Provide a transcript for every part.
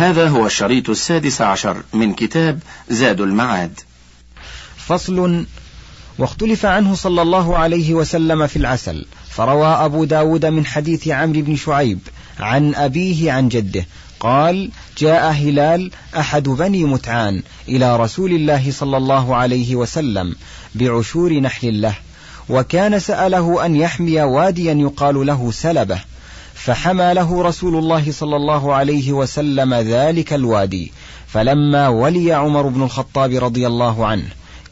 هذا هو الشريط السادس عشر من كتاب زاد المعاد. فصل واختلف عنه صلى الله عليه وسلم في العسل فروى أبو داود من حديث عمرو بن شعيب عن أبيه عن جده قال جاء هلال أحد بني متعان إلى رسول الله صلى الله عليه وسلم بعشور نحل له وكان سأله أن يحمي واديا يقال له سلبة فحمى له رسول الله صلى الله عليه وسلم ذلك الوادي. فلما ولي عمر بن الخطاب رضي الله عنه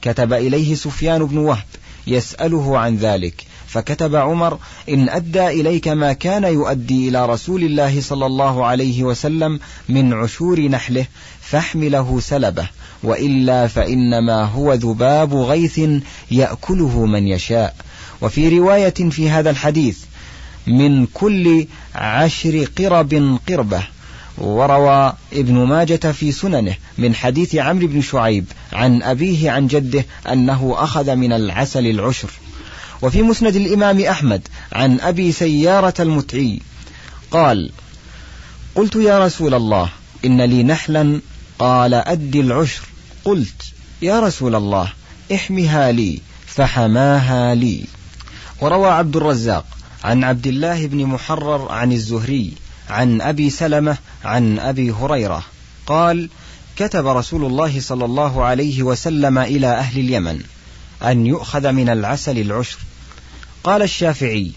كتب إليه سفيان بن وهب يسأله عن ذلك. فكتب عمر إن أدى إليك ما كان يؤدي إلى رسول الله صلى الله عليه وسلم من عشور نحله فاحمله سلبه. وإلا فإنما هو ذباب غيث يأكله من يشاء. وفي رواية في هذا الحديث من كل عشر قرب قربة. وروى ابن ماجة في سننه من حديث عمرو بن شعيب عن أبيه عن جده أنه أخذ من العسل العشر. وفي مسند الإمام أحمد عن أبي سيارة المتعي قال قلت يا رسول الله إن لي نحلا قال أد العشر. قلت يا رسول الله احمها لي فحماها لي. وروى عبد الرزاق عن عبد الله بن محرر عن الزهري عن أبي سلمة عن أبي هريرة. قال كتب رسول الله صلى الله عليه وسلم إلى أهل اليمن أن يؤخذ من العسل العشر. قال الشافعي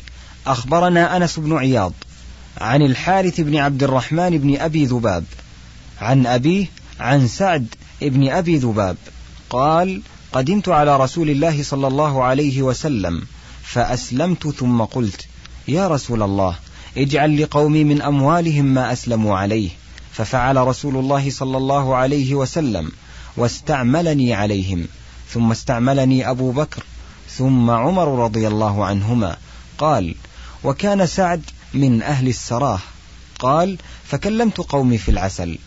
أخبرنا أنس بن عياض عن الحارث بن عبد الرحمن بن أبي ذباب عن أبيه عن سعد بن أبي ذباب. قال قدمت على رسول الله صلى الله عليه وسلم فأسلمت ثم قلت يا رسول الله اجعل لقومي من أموالهم ما أسلموا عليه. ففعل رسول الله صلى الله عليه وسلم واستعملني عليهم. ثم استعملني أبو بكر ثم عمر رضي الله عنهما. قال وكان سعد من أهل السراه. قال فكلمت قومي في العسل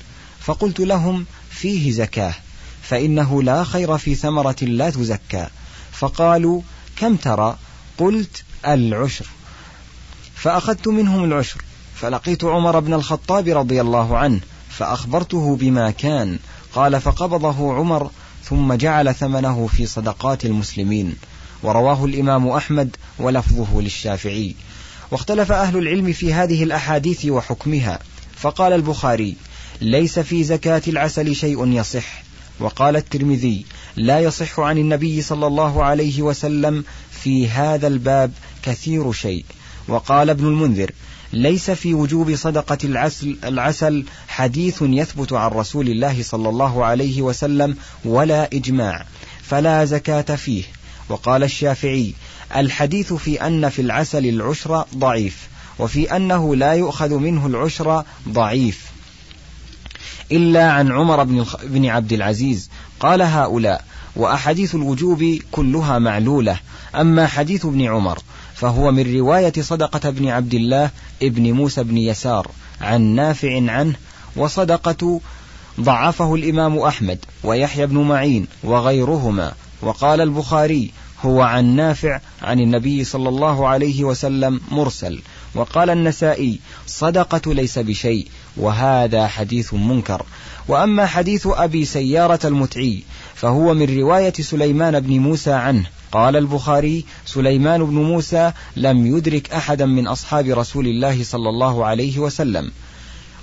فقلت لهم فيه زكاة فإنه لا خير في ثمرة لا تزكى. فقالوا كم ترى؟ قلت العشر. فأخذت منهم العشر فلقيت عمر بن الخطاب رضي الله عنه فأخبرته بما كان قال فقبضه عمر ثم جعل ثمنه في صدقات المسلمين ورواه الإمام أحمد ولفظه للشافعي. واختلف أهل العلم في هذه الأحاديث وحكمها فقال البخاري ليس في زكاة العسل شيء يصح وقال الترمذي لا يصح عن النبي صلى الله عليه وسلم في هذا الباب كثير شيء. وقال ابن المنذر ليس في وجوب صدقة العسل, العسل حديث يثبت عن رسول الله صلى الله عليه وسلم ولا إجماع فلا زكاة فيه. وقال الشافعي الحديث في أن في العسل العشر ضعيف وفي أنه لا يؤخذ منه العشر ضعيف. إلا عن عمر بن, بن عبد العزيز قال هؤلاء وأحاديث الوجوب كلها معلولة أما حديث ابن عمر فهو من رواية صدقة بن عبد الله ابن موسى بن يسار عن نافع عنه وصدقة ضعفه الإمام أحمد ويحيى بن معين وغيرهما. وقال البخاري هو عن نافع عن النبي صلى الله عليه وسلم مرسل. وقال النسائي صدقة ليس بشيء وهذا حديث منكر. وأما حديث أبي سيارة المتعي فهو من رواية سليمان بن موسى عنه قال البخاري سليمان بن موسى لم يدرك أحدا من أصحاب رسول الله صلى الله عليه وسلم.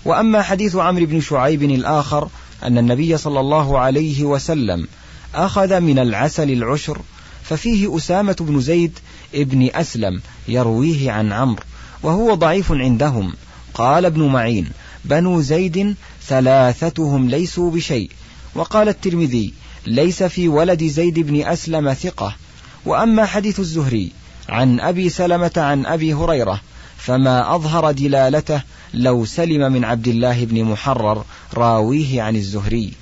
وأما حديث عمرو بن شعيب الآخر أن النبي صلى الله عليه وسلم أخذ من العسل العشر ففيه أسامة بن زيد ابن أسلم يرويه عن عمرو وهو ضعيف عندهم. قال ابن معين بنو زيد ثلاثتهم ليسوا بشيء. وقال الترمذي ليس في ولد زيد بن أسلم ثقة. وأما حديث الزهري عن أبي سلمة عن أبي هريرة فما أظهر دلالته لو سلم من عبد الله بن محرر راويه عن الزهري.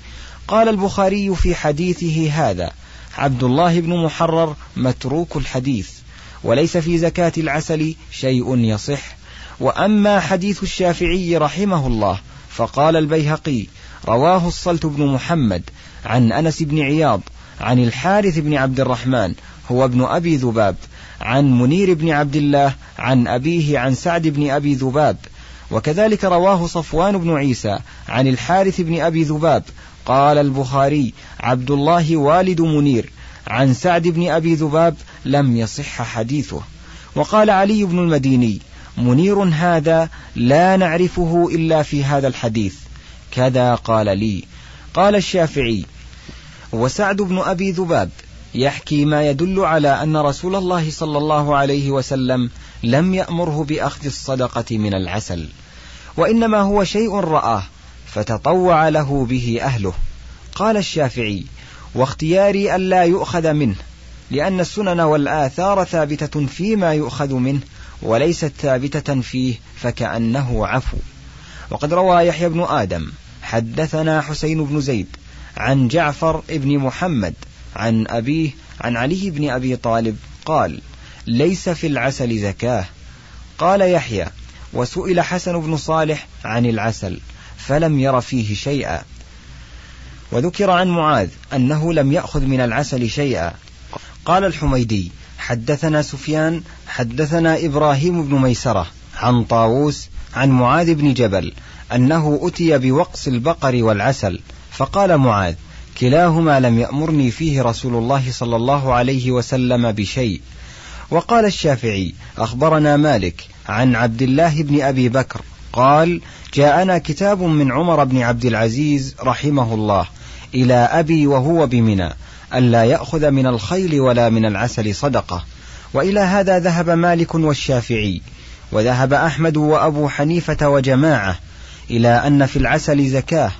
قال البخاري في حديثه هذا عبد الله بن محرر متروك الحديث وليس في زكاة العسل شيء يصح. وأما حديث الشافعي رحمه الله فقال البيهقي رواه الصلت بن محمد عن أنس بن عياض عن الحارث بن عبد الرحمن هو ابن أبي ذباب عن منير بن عبد الله عن أبيه عن سعد بن أبي ذباب. وكذلك رواه صفوان بن عيسى عن الحارث بن أبي ذباب. قال البخاري عبد الله والد منير عن سعد بن أبي ذباب لم يصح حديثه. وقال علي بن المديني منير هذا لا نعرفه إلا في هذا الحديث. كذا قال لي. قال الشافعي وسعد بن أبي ذباب يحكي ما يدل على أن رسول الله صلى الله عليه وسلم لم يأمره بأخذ الصدقة من العسل وإنما هو شيء رآه فتطوع له به أهله. قال الشافعي واختياري ألا يؤخذ منه لأن السنن والآثار ثابتة فيما يؤخذ منه وليست ثابتة فيه فكأنه عفو. وقد روى يحيى بن آدم حدثنا حسين بن زيد عن جعفر بن محمد عن أبيه عن علي بن أبي طالب قال ليس في العسل زكاة. قال يحيى وسئل حسن بن صالح عن العسل فلم ير فيه شيئا. وذكر عن معاذ أنه لم يأخذ من العسل شيئا. قال الحميدي حدثنا سفيان حدثنا إبراهيم بن ميسرة عن طاووس عن معاذ بن جبل أنه أتي بوقص البقر والعسل فقال معاذ كلاهما لم يأمرني فيه رسول الله صلى الله عليه وسلم بشيء. وقال الشافعي أخبرنا مالك عن عبد الله بن أبي بكر قال جاءنا كتاب من عمر بن عبد العزيز رحمه الله إلى أبي وهو بمنى ألا يأخذ من الخيل ولا من العسل صدقة. وإلى هذا ذهب مالك والشافعي وذهب أحمد وأبو حنيفة وجماعة إلى أن في العسل زكاة.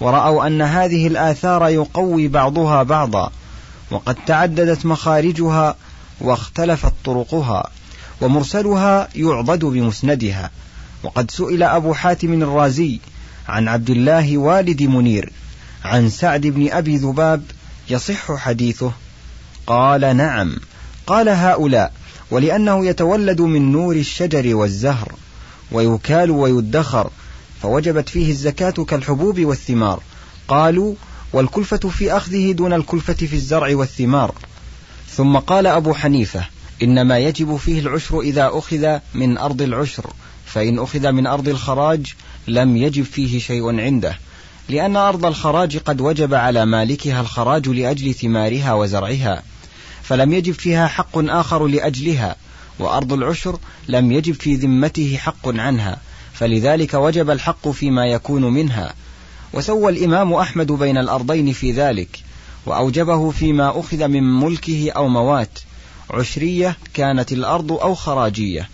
ورأوا أن هذه الآثار يقوي بعضها بعضا وقد تعددت مخارجها واختلفت طرقها ومرسلها يعضد بمسندها. وقد سئل أبو حاتم الرازي عن عبد الله والد منير عن سعد بن أبي ذباب يصح حديثه. قال نعم. قال هؤلاء. ولأنه يتولد من نور الشجر والزهر ويكال ويدخر فوجبت فيه الزكاة كالحبوب والثمار. قالوا والكلفة في أخذه دون الكلفة في الزرع والثمار. ثم قال أبو حنيفة إنما يجب فيه العشر إذا أخذ من أرض العشر فإن أخذ من أرض الخراج لم يجب فيه شيء عنده لأن أرض الخراج قد وجب على مالكها الخراج لأجل ثمارها وزرعها فلم يجب فيها حق آخر لأجلها وأرض العشر لم يجب في ذمته حق عنها. فلذلك وجب الحق فيما يكون منها. وسوى الإمام أحمد بين الأرضين في ذلك وأوجبه فيما أخذ من ملكه أو موات. عشرية كانت الأرض أو خراجية.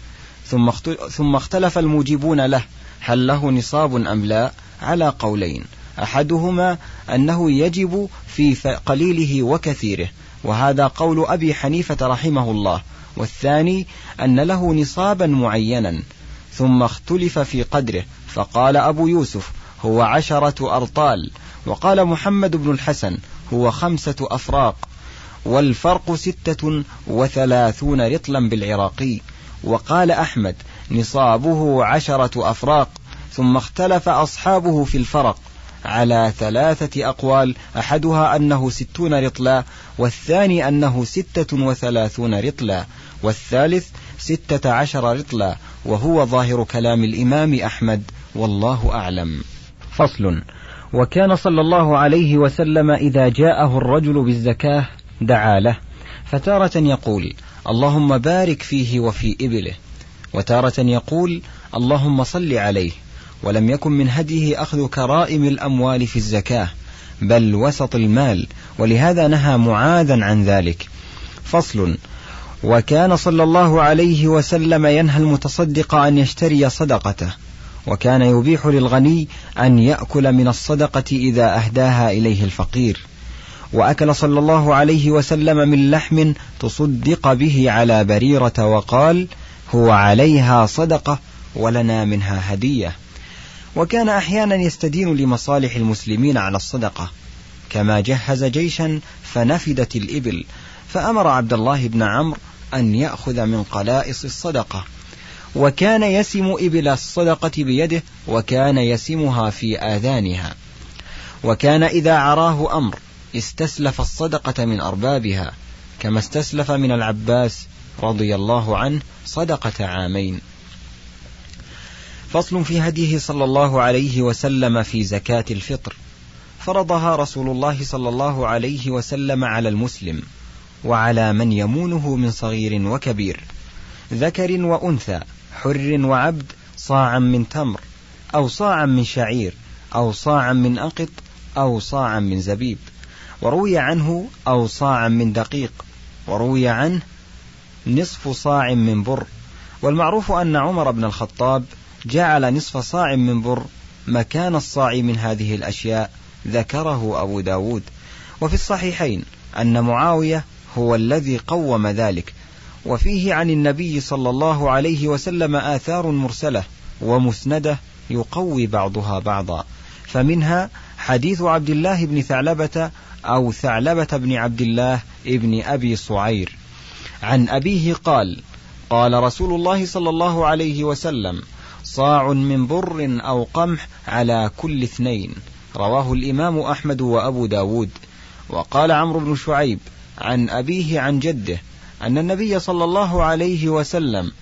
ثم اختلف الموجبون له هل له نصاب أم لا؟ على قولين. أحدهما أنه يجب في قليله وكثيره وهذا قول أبي حنيفة رحمه الله. والثاني أن له نصابا معينا. ثم اختلف في قدره فقال أبو يوسف هو عشرة أرطال. وقال محمد بن الحسن هو خمسة أفراق. والفرق ستة وثلاثون رطلا بالعراقي وقال أحمد نصابه عشرة أفراق ثم اختلف أصحابه في الفرق. على ثلاثة أقوال أحدها أنه ستون رطلا والثاني أنه ستة وثلاثون رطلا. والثالث ستة عشر رطلا وهو ظاهر كلام الإمام أحمد والله أعلم. فصل. وكان صلى الله عليه وسلم إذا جاءه الرجل بالزكاة دعا له فتارة يقول اللهم بارك فيه وفي إبله. وتارة يقول اللهم صل عليه. ولم يكن من هديه أخذ كرائم الأموال في الزكاة بل وسط المال. ولهذا نهى معاذا عن ذلك. فصل. وكان صلى الله عليه وسلم ينهى المتصدق أن يشتري صدقته وكان يبيح للغني أن يأكل من الصدقة إذا أهداها إليه الفقير. وأكل صلى الله عليه وسلم من لحم تصدق به على بريرة وقال هو عليها صدقة ولنا منها هدية. وكان أحيانا يستدين لمصالح المسلمين على الصدقة. كما جهز جيشا فنفدت الإبل فأمر عبد الله بن عمرو أن يأخذ من قلائص الصدقة. وكان يسم إبل الصدقة بيده وكان يسمها في آذانها. وكان إذا عراه أمر استسلف الصدقة من أربابها كما استسلف من العباس رضي الله عنه صدقة عامين. فصل في هديه صلى الله عليه وسلم في زكاة الفطر. فرضها رسول الله صلى الله عليه وسلم على المسلم. وعلى من يمونه من صغير وكبير ذكر وأنثى حر وعبد صاعا من تمر أو صاعا من شعير أو صاعا من أقط أو صاعا من زبيب. وروي عنه أو صاعا من دقيق وروي عنه نصف صاع من بر. والمعروف أن عمر بن الخطاب جعل نصف صاع من بر مكان الصاع من هذه الأشياء ذكره أبو داود. وفي الصحيحين أن معاوية هو الذي قوم ذلك. وفيه عن النبي صلى الله عليه وسلم آثار مرسلة ومسندة يقوي بعضها بعضا. فمنها حديث عبد الله بن ثعلبة أو ثعلبة بن عبد الله بن أبي صعير. عن أبيه قال قال رسول الله صلى الله عليه وسلم صاع من بر أو قمح على كل اثنين. رواه الإمام أحمد وأبو داود. وقال عمرو بن شعيب عن أبيه عن جده أن النبي صلى الله عليه وسلم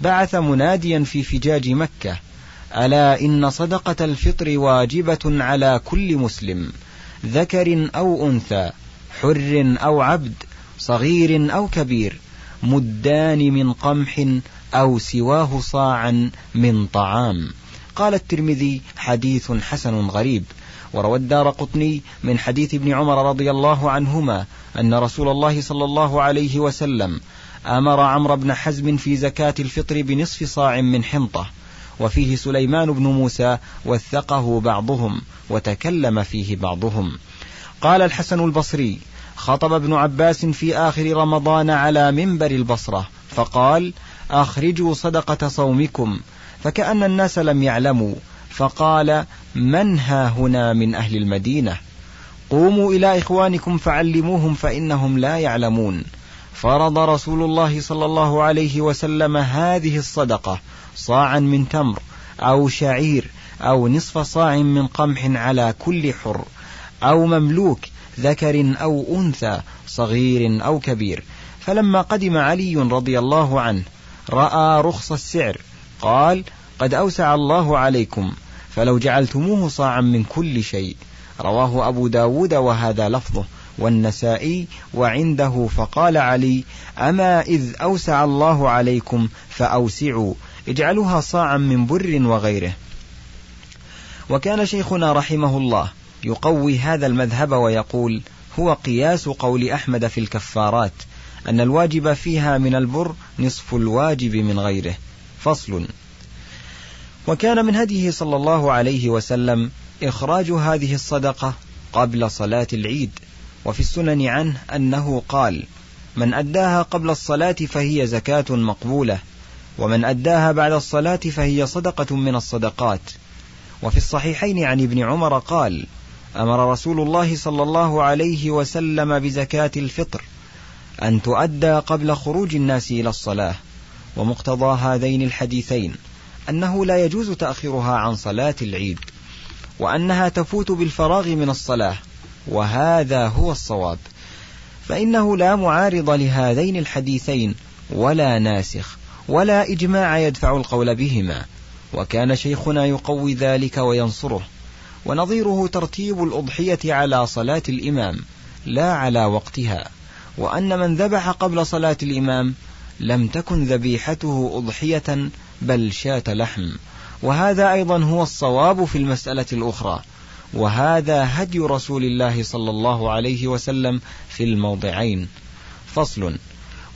بعث مناديا في فجاج مكة ألا إن صدقة الفطر واجبة على كل مسلم ذكر أو أنثى حر أو عبد صغير أو كبير مدان من قمح أو سواه صاعا من طعام. قال الترمذي حديث حسن غريب. وروى الدار قطني من حديث ابن عمر رضي الله عنهما أن رسول الله صلى الله عليه وسلم أمر عمرو بن حزم في زكاة الفطر بنصف صاع من حنطة وفيه سليمان بن موسى وثقه بعضهم وتكلم فيه بعضهم. قال الحسن البصري خطب ابن عباس في آخر رمضان على منبر البصرة فقال أخرجوا صدقة صومكم فكأن الناس لم يعلموا فقال من ها هنا من أهل المدينة؟ قوموا إلى إخوانكم فعلموهم فإنهم لا يعلمون. فرض رسول الله صلى الله عليه وسلم هذه الصدقة صاعا من تمر أو شعير أو نصف صاع من قمح على كل حر أو مملوك ذكر أو أنثى صغير أو كبير. فلما قدم علي رضي الله عنه رأى رخص السعر قال قد أوسع الله عليكم فلو جعلتموه صاعا من كل شيء. رواه أبو داود وهذا لفظه والنسائي وعنده فقال علي أما إذ أوسع الله عليكم فأوسعوا اجعلوها صاعا من بر وغيره. وكان شيخنا رحمه الله يقوي هذا المذهب ويقول هو قياس قول أحمد في الكفارات أن الواجب فيها من البر نصف الواجب من غيره. فصل. وكان من هديه صلى الله عليه وسلم إخراج هذه الصدقة قبل صلاة العيد وفي السنن عنه أنه قال من أداها قبل الصلاة فهي زكاة مقبولة ومن أداها بعد الصلاة فهي صدقة من الصدقات وفي الصحيحين عن ابن عمر قال أمر رسول الله صلى الله عليه وسلم بزكاة الفطر أن تؤدى قبل خروج الناس إلى الصلاة ومقتضى هذين الحديثين أنه لا يجوز تأخيرها عن صلاة العيد وأنها تفوت بالفراغ من الصلاة وهذا هو الصواب. فإنه لا معارض لهذين الحديثين ولا ناسخ ولا إجماع يدفع القول بهما. وكان شيخنا يقوي ذلك وينصره. ونظيره ترتيب الأضحية على صلاة الإمام لا على وقتها. وأن من ذبح قبل صلاة الإمام لم تكن ذبيحته أضحية بل شاة لحم. وهذا أيضا هو الصواب في المسألة الأخرى وهذا هدي رسول الله صلى الله عليه وسلم في الموضعين. فصل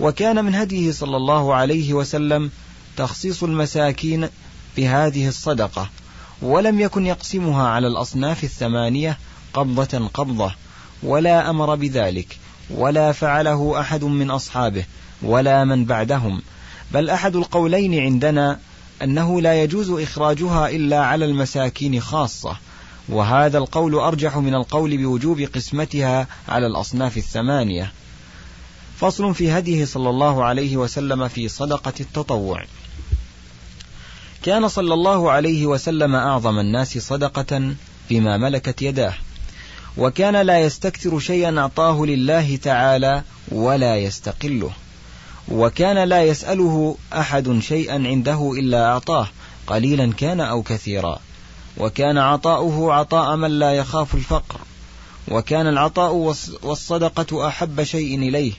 وكان من هديه صلى الله عليه وسلم تخصيص المساكين بهذه الصدقة ولم يكن يقسمها على الأصناف الثمانية قبضة قبضة ولا أمر بذلك ولا فعله أحد من أصحابه ولا من بعدهم بل أحد القولين عندنا أنه لا يجوز إخراجها إلا على المساكين خاصة وهذا القول أرجح من القول بوجوب قسمتها على الأصناف الثمانية. فصل في هديه صلى الله عليه وسلم في صدقة التطوع. كان صلى الله عليه وسلم أعظم الناس صدقة بما ملكت يداه وكان لا يستكثر شيئا أعطاه لله تعالى ولا يستقله. وكان لا يسأله أحد شيئا عنده إلا أعطاه قليلا كان أو كثيرا. وكان عطاؤه عطاء من لا يخاف الفقر. وكان العطاء والصدقة أحب شيء إليه.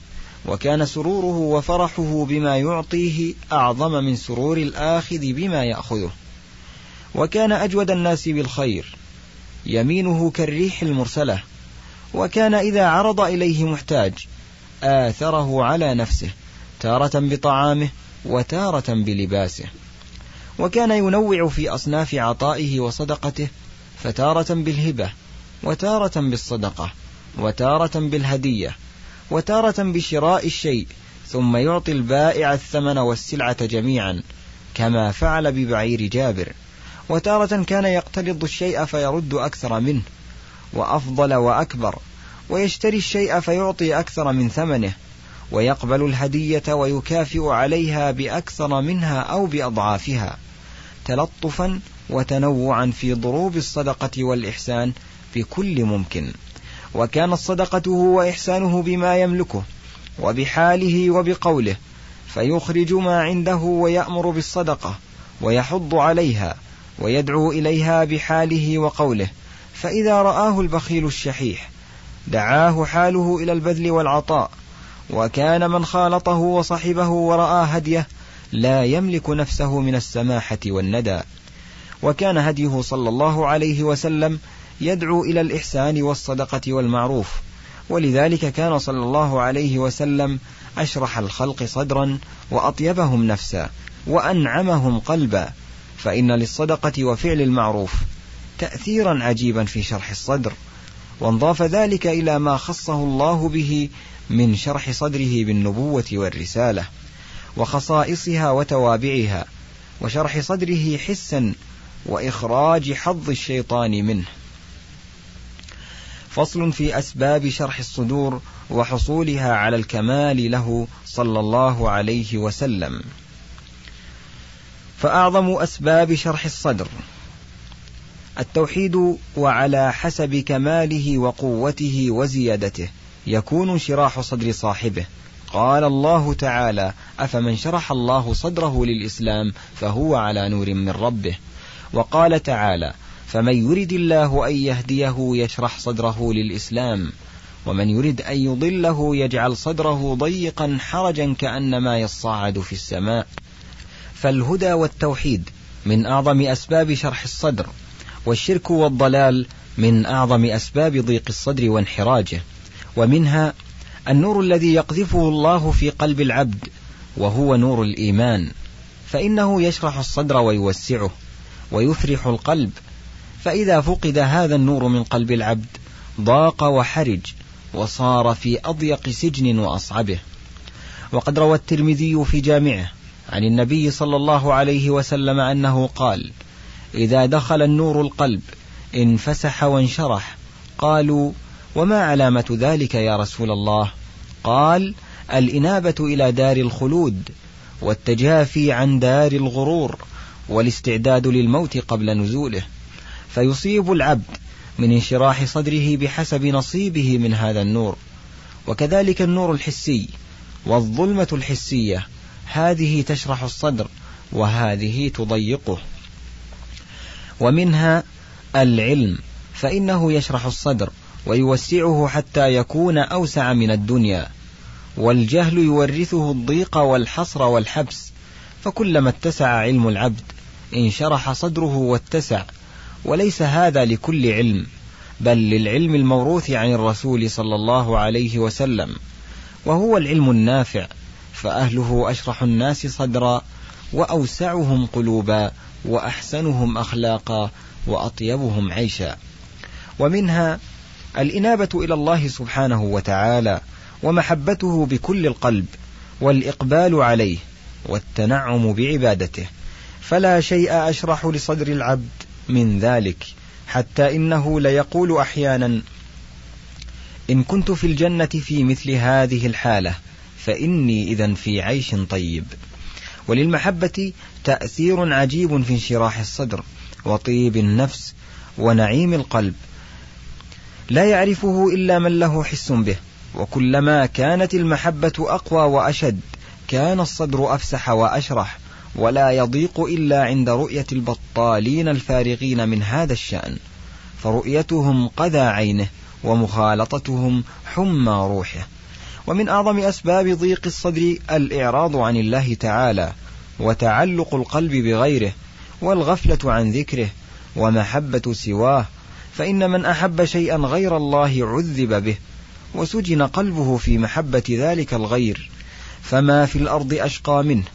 وكان سروره وفرحه بما يعطيه أعظم من سرور الآخذ بما يأخذه. وكان أجود الناس بالخير. يمينه كالريح المرسلة. وكان إذا عرض إليه محتاج آثره على نفسه. تارة بطعامه وتارة بلباسه. وكان ينوع في أصناف عطائه وصدقته فتارة بالهبة وتارة بالصدقة وتارة بالهدية وتارة بشراء الشيء ثم يعطي البائع الثمن والسلعة جميعا كما فعل ببعير جابر. وتارة كان يقترض الشيء فيرد أكثر منه وأفضل وأكبر ويشتري الشيء فيعطي أكثر من ثمنه. ويقبل الهدية ويكافئ عليها بأكثر منها أو بأضعافها تلطفا وتنوعا في ضروب الصدقة والإحسان بكل ممكن. وكانت صدقته وإحسانه بما يملكه وبحاله وبقوله فيخرج ما عنده ويأمر بالصدقة ويحض عليها ويدعو إليها بحاله وقوله. فإذا رآه البخيل الشحيح دعاه حاله إلى البذل والعطاء وكان من خالطه وصحبه ورأى هديه لا يملك نفسه من السماحة والندى. وكان هديه صلى الله عليه وسلم يدعو إلى الإحسان والصدقة والمعروف. ولذلك كان صلى الله عليه وسلم أشرح الخلق صدرا وأطيبهم نفسا وأنعمهم قلبا. فإن للصدقة وفعل المعروف تأثيرا عجيبا في شرح الصدر. وانضاف ذلك إلى ما خصه الله به من شرح صدره بالنبوة والرسالة وخصائصها وتوابعها وشرح صدره حسا وإخراج حظ الشيطان منه. فصل في أسباب شرح الصدور وحصولها على الكمال له صلى الله عليه وسلم. فأعظم أسباب شرح الصدر التوحيد وعلى حسب كماله وقوته وزيادته. يكون انشراح صدر صاحبه. قال الله تعالى أفمن شرح الله صدره للإسلام فهو على نور من ربه. وقال تعالى فمن يرد الله أن يهديه يشرح صدره للإسلام ومن يرد أن يضله يجعل صدره ضيقا حرجا كأنما يصعد في السماء. فالهدى والتوحيد من أعظم أسباب شرح الصدر. والشرك والضلال من أعظم أسباب ضيق الصدر وانحراجه. ومنها النور الذي يقذفه الله في قلب العبد وهو نور الإيمان. فإنه يشرح الصدر ويوسعه ويفرح القلب. فإذا فقد هذا النور من قلب العبد ضاق وحرج وصار في أضيق سجن وأصعبه. وقد روى الترمذي في جامعه عن النبي صلى الله عليه وسلم أنه قال إذا دخل النور القلب انفسح وانشرح. قالوا وما علامة ذلك يا رسول الله؟ قال الإنابة إلى دار الخلود والتجافي عن دار الغرور والاستعداد للموت قبل نزوله. فيصيب العبد من انشراح صدره بحسب نصيبه من هذا النور. وكذلك النور الحسي والظلمة الحسية هذه تشرح الصدر وهذه تضيقه. ومنها العلم فإنه يشرح الصدر ويوسعه حتى يكون أوسع من الدنيا والجهل يورثه الضيق والحصر والحبس فكلما اتسع علم العبد انشرح صدره واتسع وليس هذا لكل علم بل للعلم الموروث عن الرسول صلى الله عليه وسلم وهو العلم النافع فأهله أشرح الناس صدرا وأوسعهم قلوبا وأحسنهم أخلاقا وأطيبهم عيشا. ومنها الإنابة إلى الله سبحانه وتعالى ومحبته بكل القلب والإقبال عليه والتنعم بعبادته. فلا شيء أشرح لصدر العبد من ذلك حتى إنه ليقول أحيانا إن كنت في الجنة في مثل هذه الحالة فإني إذا في عيش طيب. وللمحبة تأثير عجيب في انشراح الصدر وطيب النفس ونعيم القلب. لا يعرفه إلا من له حس به وكلما كانت المحبة أقوى وأشد كان الصدر أفسح وأشرح ولا يضيق إلا عند رؤية البطالين الفارغين من هذا الشأن. فرؤيتهم قذى عينه ومخالطتهم حمى روحه. ومن أعظم أسباب ضيق الصدر الإعراض عن الله تعالى وتعلق القلب بغيره والغفلة عن ذكره ومحبة سواه فإن من أحب شيئا غير الله عذب به وسجن قلبه في محبة ذلك الغير فما في الأرض أشقى منه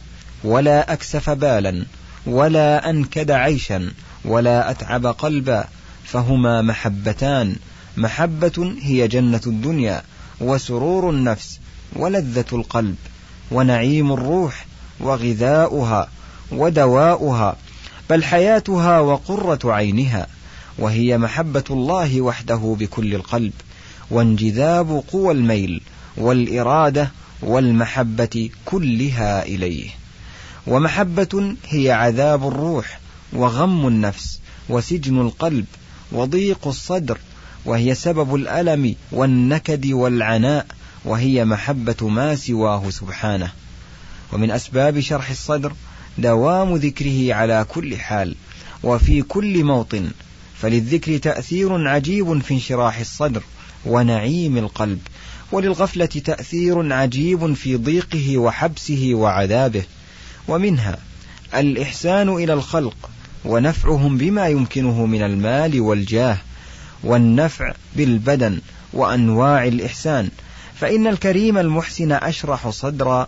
ولا أكسف بالا ولا أنكد عيشا ولا أتعب قلبا فهما محبتان محبة هي جنة الدنيا. وسرور النفس ولذة القلب ونعيم الروح وغذاؤها ودواؤها بل حياتها وقرة عينها وهي محبة الله وحده بكل القلب وانجذاب قوى الميل والإرادة والمحبة كلها إليه. ومحبة هي عذاب الروح وغم النفس وسجن القلب وضيق الصدر وهي سبب الألم والنكد والعناء وهي محبة ما سواه سبحانه. ومن أسباب شرح الصدر دوام ذكره على كل حال وفي كل موطن فللذكر تأثير عجيب في انشراح الصدر ونعيم القلب وللغفلة تأثير عجيب في ضيقه وحبسه وعذابه. ومنها الإحسان إلى الخلق ونفعهم بما يمكنه من المال والجاه والنفع بالبدن وأنواع الإحسان. فإن الكريم المحسن أشرح صدرا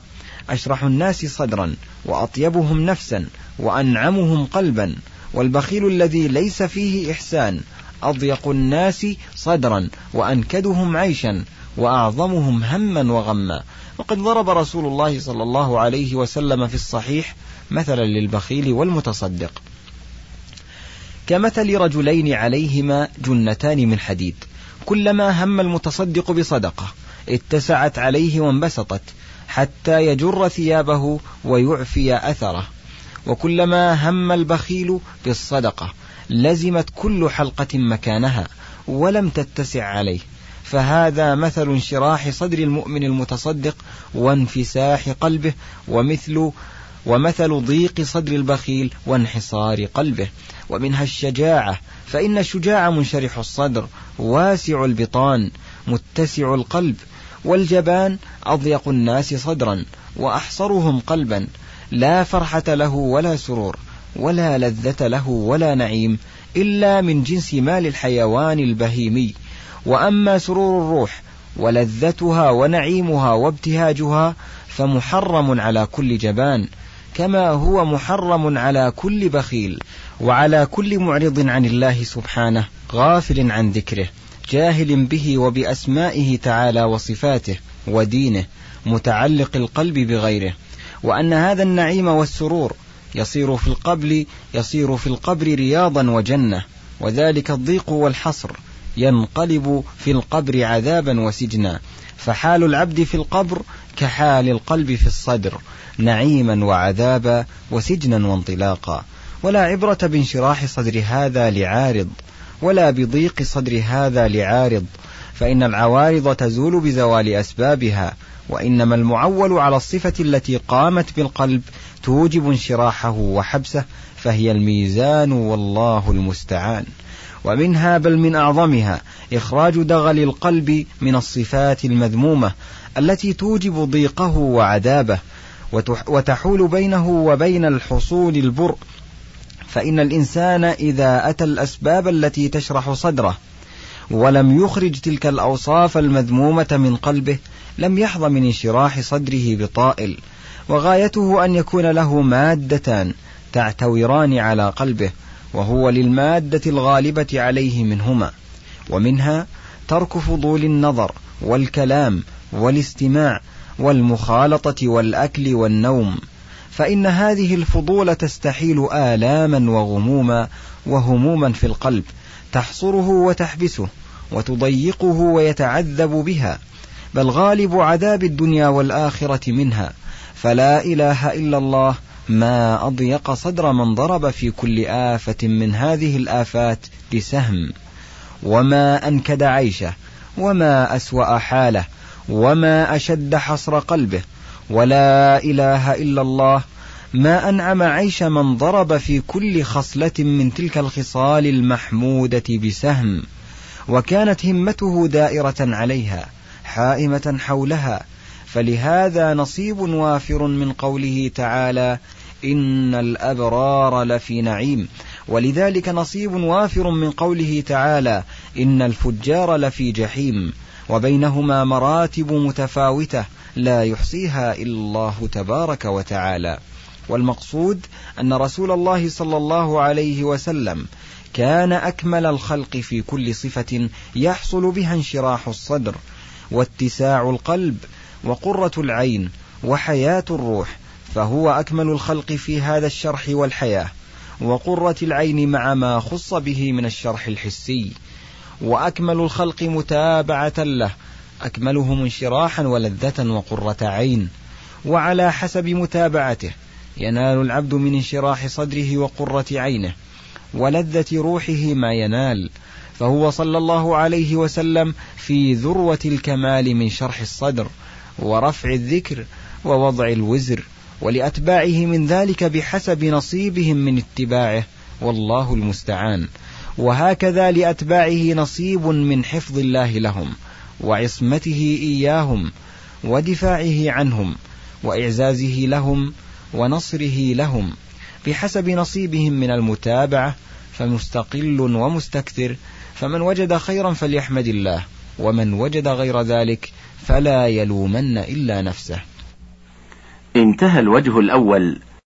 أشرح الناس صدرا وأطيبهم نفسا وأنعمهم قلبا. والبخيل الذي ليس فيه إحسان أضيق الناس صدرا وأنكدهم عيشا وأعظمهم هما وغما. وقد ضرب رسول الله صلى الله عليه وسلم في الصحيح مثلا للبخيل والمتصدق. كمثل رجلين عليهما جنتان من حديد. كلما هم المتصدق بصدقة اتسعت عليه وانبسطت حتى يجر ثيابه ويعفي أثره. وكلما هم البخيل بالصدقة لزمت كل حلقة مكانها ولم تتسع عليه. فهذا مثل انشراح صدر المؤمن المتصدق وانفساح قلبه ومثل ومثل ضيق صدر البخيل وانحصار قلبه. ومنها الشجاعة فإن الشجاع منشرح الصدر واسع البطان متسع القلب والجبان أضيق الناس صدرا وأحصرهم قلبا لا فرحة له ولا سرور ولا لذة له ولا نعيم إلا من جنس مال الحيوان البهيمي. وأما سرور الروح ولذتها ونعيمها وابتهاجها فمحرم على كل جبان كما هو محرم على كل بخيل. وعلى كل معرض عن الله سبحانه غافل عن ذكره جاهل به وبأسمائه تعالى وصفاته ودينه متعلق القلب بغيره. وأن هذا النعيم والسرور يصير في القبر يصير في القبر رياضا وجنة وذلك الضيق والحصر ينقلب في القبر عذابا وسجنا. فحال العبد في القبر كحال القلب في الصدر نعيما وعذابا وسجنا وانطلاقا. ولا عبرة بانشراح صدر هذا لعارض ولا بضيق صدر هذا لعارض فإن العوارض تزول بزوال أسبابها وإنما المعول على الصفة التي قامت بالقلب توجب انشراحه وحبسه فهي الميزان والله المستعان. ومنها بل من أعظمها إخراج دغل القلب من الصفات المذمومة التي توجب ضيقه وعذابه وتحول بينه وبين الحصول البرء فإن الإنسان إذا أتى الأسباب التي تشرح صدره ولم يخرج تلك الأوصاف المذمومة من قلبه لم يحظ من انشراح صدره بطائل وغايته أن يكون له مادتان تعتوران على قلبه وهو للمادة الغالبة عليه منهما ومنها ترك فضول النظر والكلام والاستماع والمخالطة والأكل والنوم. فإن هذه الفضول تستحيل آلاما وغموما وهموما في القلب تحصره وتحبسه وتضيقه ويتعذب بها بل غالب عذاب الدنيا والآخرة منها. فلا إله إلا الله ما أضيق صدر من ضرب في كل آفة من هذه الآفات بسهم وما أنكد عيشه وما أسوأ حاله وما أشد حصر قلبه ولا إله إلا الله. ما أنعم عيش من ضرب في كل خصلة من تلك الخصال المحمودة بسهم وكانت همته دائرة عليها حائمة حولها. فلهذا نصيب وافر من قوله تعالى إن الأبرار لفي نعيم. ولذلك نصيب وافر من قوله تعالى إن الفجار لفي جحيم. وبينهما مراتب متفاوتة لا يحصيها إلا الله تبارك وتعالى. والمقصود أن رسول الله صلى الله عليه وسلم كان أكمل الخلق في كل صفة يحصل بها انشراح الصدر واتساع القلب وقرة العين وحياة الروح فهو أكمل الخلق في هذا الشرح والحياة وقرة العين مع ما خص به من الشرح الحسي وأكمل الخلق متابعة له أكملهم انشراحا ولذة وقرة عين. وعلى حسب متابعته ينال العبد من انشراح صدره وقرة عينه ولذة روحه ما ينال. فهو صلى الله عليه وسلم في ذروة الكمال من شرح الصدر ورفع الذكر ووضع الوزر ولأتباعه من ذلك بحسب نصيبهم من اتباعه والله المستعان. وهكذا لأتباعه نصيب من حفظ الله لهم. وعصمته إياهم ودفاعه عنهم وإعزازه لهم ونصره لهم بحسب نصيبهم من المتابعة فمستقل ومستكثر فمن وجد خيرا فليحمد الله ومن وجد غير ذلك فلا يلومن إلا نفسه. انتهى الوجه الأول.